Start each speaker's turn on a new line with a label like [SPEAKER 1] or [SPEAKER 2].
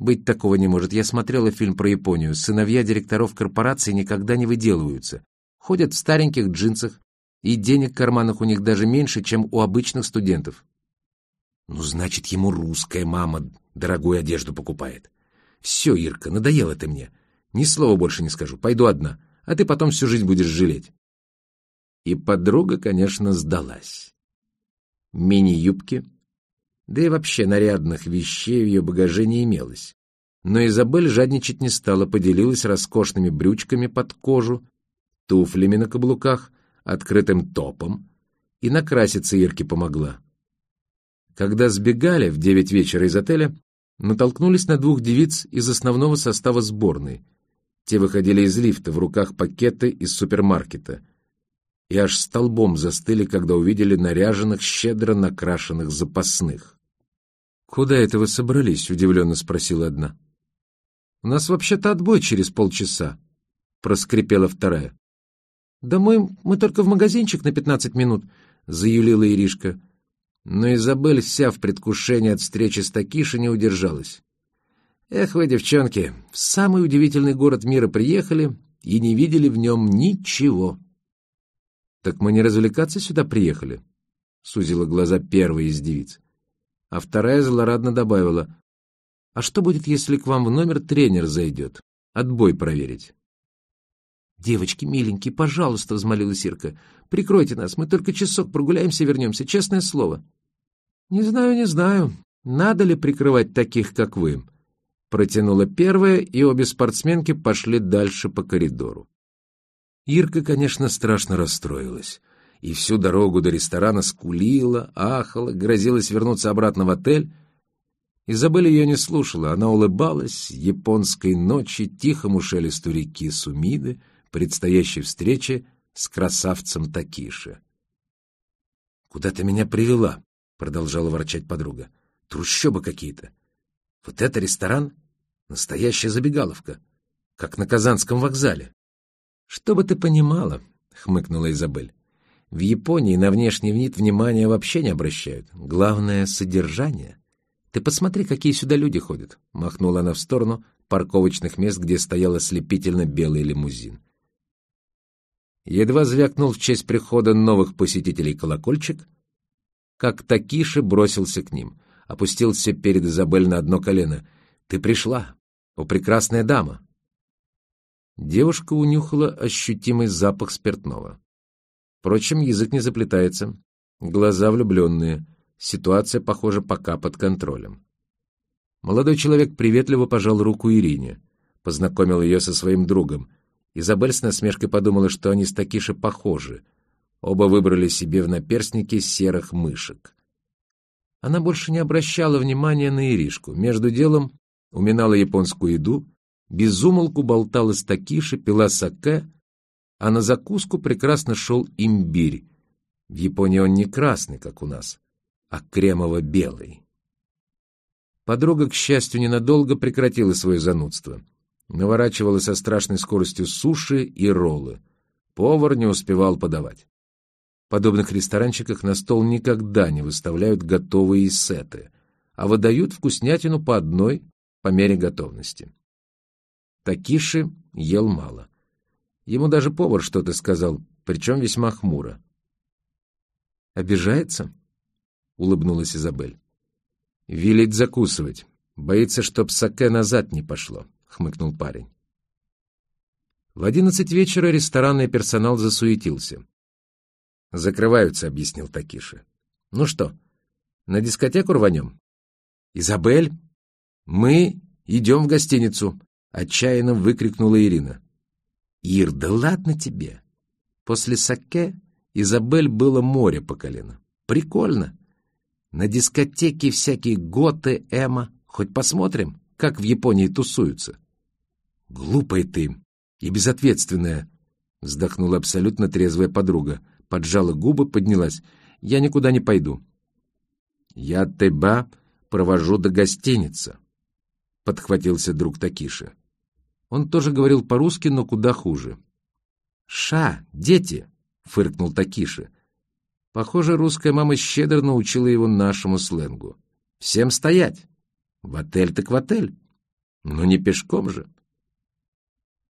[SPEAKER 1] Быть такого не может. Я смотрела фильм про Японию. Сыновья директоров корпораций никогда не выделываются. Ходят в стареньких джинсах, и денег в карманах у них даже меньше, чем у обычных студентов. Ну, значит, ему русская мама дорогую одежду покупает. Все, Ирка, надоело ты мне. Ни слова больше не скажу. Пойду одна, а ты потом всю жизнь будешь жалеть. И подруга, конечно, сдалась. Мини-юбки, да и вообще нарядных вещей в ее багаже не имелось. Но Изабель жадничать не стала, поделилась роскошными брючками под кожу, туфлями на каблуках, открытым топом, и накраситься Ирке помогла. Когда сбегали в девять вечера из отеля, натолкнулись на двух девиц из основного состава сборной. Те выходили из лифта, в руках пакеты из супермаркета. И аж столбом застыли, когда увидели наряженных, щедро накрашенных запасных. «Куда это вы собрались?» — удивленно спросила одна. «У нас вообще-то отбой через полчаса», — проскрипела вторая. «Да мы, мы только в магазинчик на пятнадцать минут», — заюлила Иришка. Но Изабель вся в предвкушении от встречи с Такиши не удержалась. «Эх вы, девчонки, в самый удивительный город мира приехали и не видели в нем ничего». «Так мы не развлекаться сюда приехали?» — сузила глаза первая из девиц. А вторая злорадно добавила, «А что будет, если к вам в номер тренер зайдет? Отбой проверить». «Девочки, миленькие, пожалуйста», — взмолилась Ирка, — «прикройте нас, мы только часок прогуляемся и вернемся, честное слово». «Не знаю, не знаю, надо ли прикрывать таких, как вы?» Протянула первая, и обе спортсменки пошли дальше по коридору. Ирка, конечно, страшно расстроилась и всю дорогу до ресторана скулила, ахала, грозилась вернуться обратно в отель. Изабель ее не слушала, она улыбалась японской ночи, тихому шелесту реки Сумиды, предстоящей встрече с красавцем Такиши. «Куда ты меня привела?» — продолжала ворчать подруга. «Трущобы какие-то. Вот это ресторан — настоящая забегаловка, как на Казанском вокзале». «Чтобы ты понимала», — хмыкнула Изабель. В Японии на внешний вид внимания вообще не обращают. Главное — содержание. Ты посмотри, какие сюда люди ходят. Махнула она в сторону парковочных мест, где стоял ослепительно белый лимузин. Едва звякнул в честь прихода новых посетителей колокольчик, как Такиши бросился к ним, опустился перед Изабель на одно колено. «Ты пришла, о прекрасная дама!» Девушка унюхала ощутимый запах спиртного. Впрочем, язык не заплетается. Глаза влюбленные. Ситуация, похоже, пока под контролем. Молодой человек приветливо пожал руку Ирине. Познакомил ее со своим другом. Изабель с насмешкой подумала, что они с Такиши похожи. Оба выбрали себе в наперстники серых мышек. Она больше не обращала внимания на Иришку. Между делом уминала японскую еду, безумолку болтала с Такиши, пила саке — а на закуску прекрасно шел имбирь. В Японии он не красный, как у нас, а кремово-белый. Подруга, к счастью, ненадолго прекратила свое занудство. Наворачивала со страшной скоростью суши и роллы. Повар не успевал подавать. В подобных ресторанчиках на стол никогда не выставляют готовые сеты, а выдают вкуснятину по одной по мере готовности. Такиши ел мало. Ему даже повар что-то сказал, причем весьма хмуро. «Обижается?» — улыбнулась Изабель. «Велит закусывать. Боится, чтоб саке назад не пошло», — хмыкнул парень. В одиннадцать вечера ресторанный персонал засуетился. «Закрываются», — объяснил Такиши. «Ну что, на дискотеку рванем?» «Изабель, мы идем в гостиницу», — отчаянно выкрикнула Ирина. Ир, да ладно тебе. После саке Изабель было море по колено. Прикольно. На дискотеке всякие готы, эма. Хоть посмотрим, как в Японии тусуются. Глупая ты и безответственная, вздохнула абсолютно трезвая подруга. Поджала губы, поднялась. Я никуда не пойду. Я тебя провожу до гостиницы, подхватился друг Такиши. Он тоже говорил по-русски, но куда хуже. «Ша, дети!» — фыркнул Такиши. Похоже, русская мама щедро научила его нашему сленгу. «Всем стоять! В отель так в отель!» Но не пешком же.